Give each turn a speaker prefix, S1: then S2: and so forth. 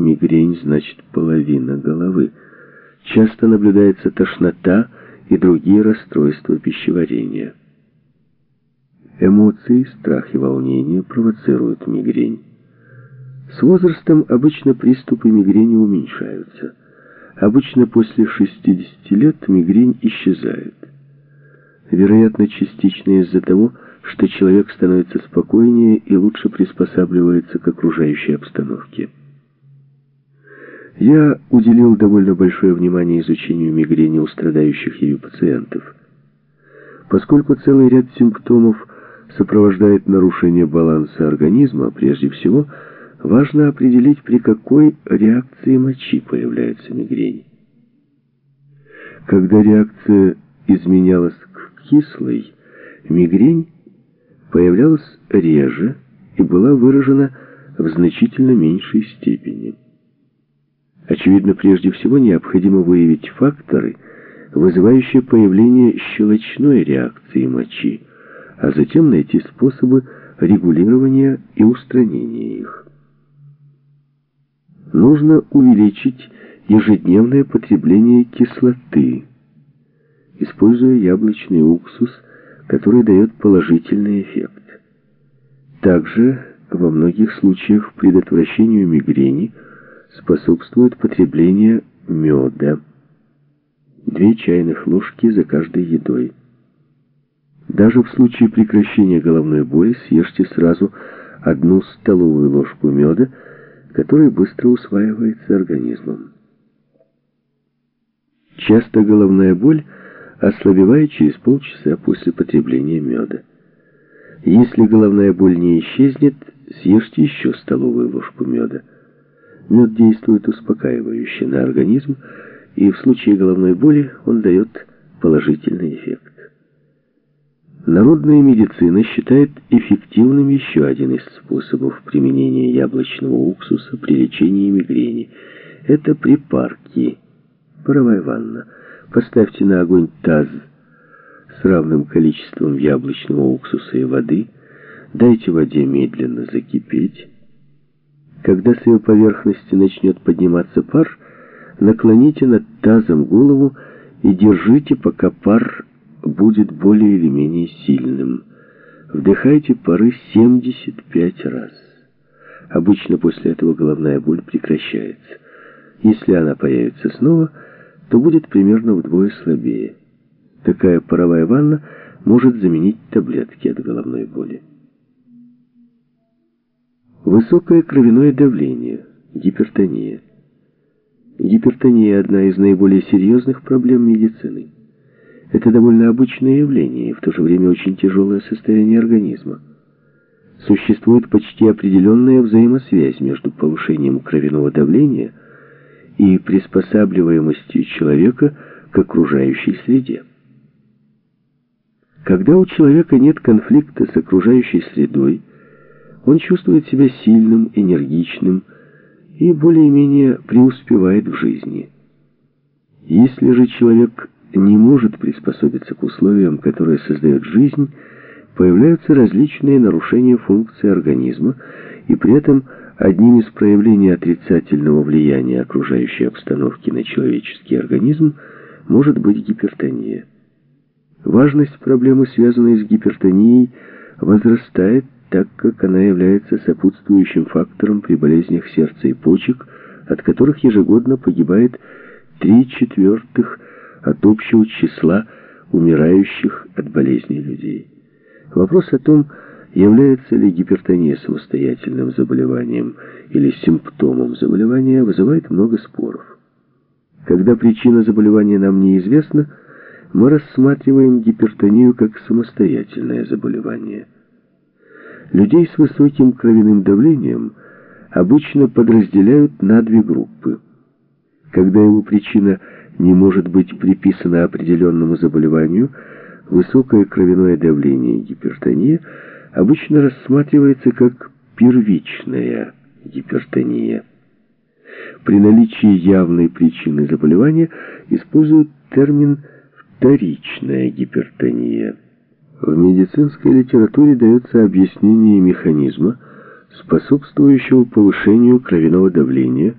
S1: мигрень значит половина головы. Часто наблюдается тошнота и другие расстройства пищеварения. Эмоции, страх и волнение провоцируют мигрень. С возрастом обычно приступы мигрени уменьшаются. Обычно после 60 лет мигрень исчезает. Вероятно, частично из-за того, что человек становится спокойнее и лучше приспосабливается к окружающей обстановке. Я уделил довольно большое внимание изучению мигрени у страдающих ею пациентов. Поскольку целый ряд симптомов сопровождает нарушение баланса организма, прежде всего, важно определить, при какой реакции мочи появляется мигрень. Когда реакция изменялась к кислой, мигрень появлялась реже и была выражена в значительно меньшей степени. Очевидно, прежде всего необходимо выявить факторы, вызывающие появление щелочной реакции мочи, а затем найти способы регулирования и устранения их. Нужно увеличить ежедневное потребление кислоты, используя яблочный уксус, который дает положительный эффект. Также во многих случаях предотвращению мигрени способствует потребление меда. Две чайных ложки за каждой едой. Даже в случае прекращения головной боли съешьте сразу одну столовую ложку меда, который быстро усваивается организмом. Часто головная боль ослабевает через полчаса после потребления меда. Если головная боль не исчезнет, съешьте еще столовую ложку меда. Мед действует успокаивающе на организм, и в случае головной боли он дает положительный эффект. Народная медицина считает эффективным еще один из способов применения яблочного уксуса при лечении мигрени. Это припарки. Паровая ванна. Поставьте на огонь таз с равным количеством яблочного уксуса и воды. Дайте воде медленно закипеть. Когда с ее поверхности начнет подниматься пар, наклоните над тазом голову и держите, пока пар будет более или менее сильным. Вдыхайте пары 75 раз. Обычно после этого головная боль прекращается. Если она появится снова, то будет примерно вдвое слабее. Такая паровая ванна может заменить таблетки от головной боли. Высокое кровяное давление, гипертония. Гипертония – одна из наиболее серьезных проблем медицины. Это довольно обычное явление и в то же время очень тяжелое состояние организма. Существует почти определенная взаимосвязь между повышением кровяного давления и приспосабливаемостью человека к окружающей среде. Когда у человека нет конфликта с окружающей средой, он чувствует себя сильным, энергичным и более-менее преуспевает в жизни. Если же человек не может приспособиться к условиям, которые создает жизнь, появляются различные нарушения функции организма, и при этом одним из проявлений отрицательного влияния окружающей обстановки на человеческий организм может быть гипертония. Важность проблемы, связанной с гипертонией, возрастает, так как она является сопутствующим фактором при болезнях сердца и почек, от которых ежегодно погибает три четвертых от общего числа умирающих от болезней людей. Вопрос о том, является ли гипертония самостоятельным заболеванием или симптомом заболевания, вызывает много споров. Когда причина заболевания нам неизвестна, мы рассматриваем гипертонию как самостоятельное заболевание. Людей с высоким кровяным давлением обычно подразделяют на две группы. Когда его причина – не может быть приписано определенному заболеванию, высокое кровяное давление и гипертония обычно рассматривается как первичная гипертония. При наличии явной причины заболевания используют термин «вторичная гипертония». В медицинской литературе дается объяснение механизма, способствующего повышению кровяного давления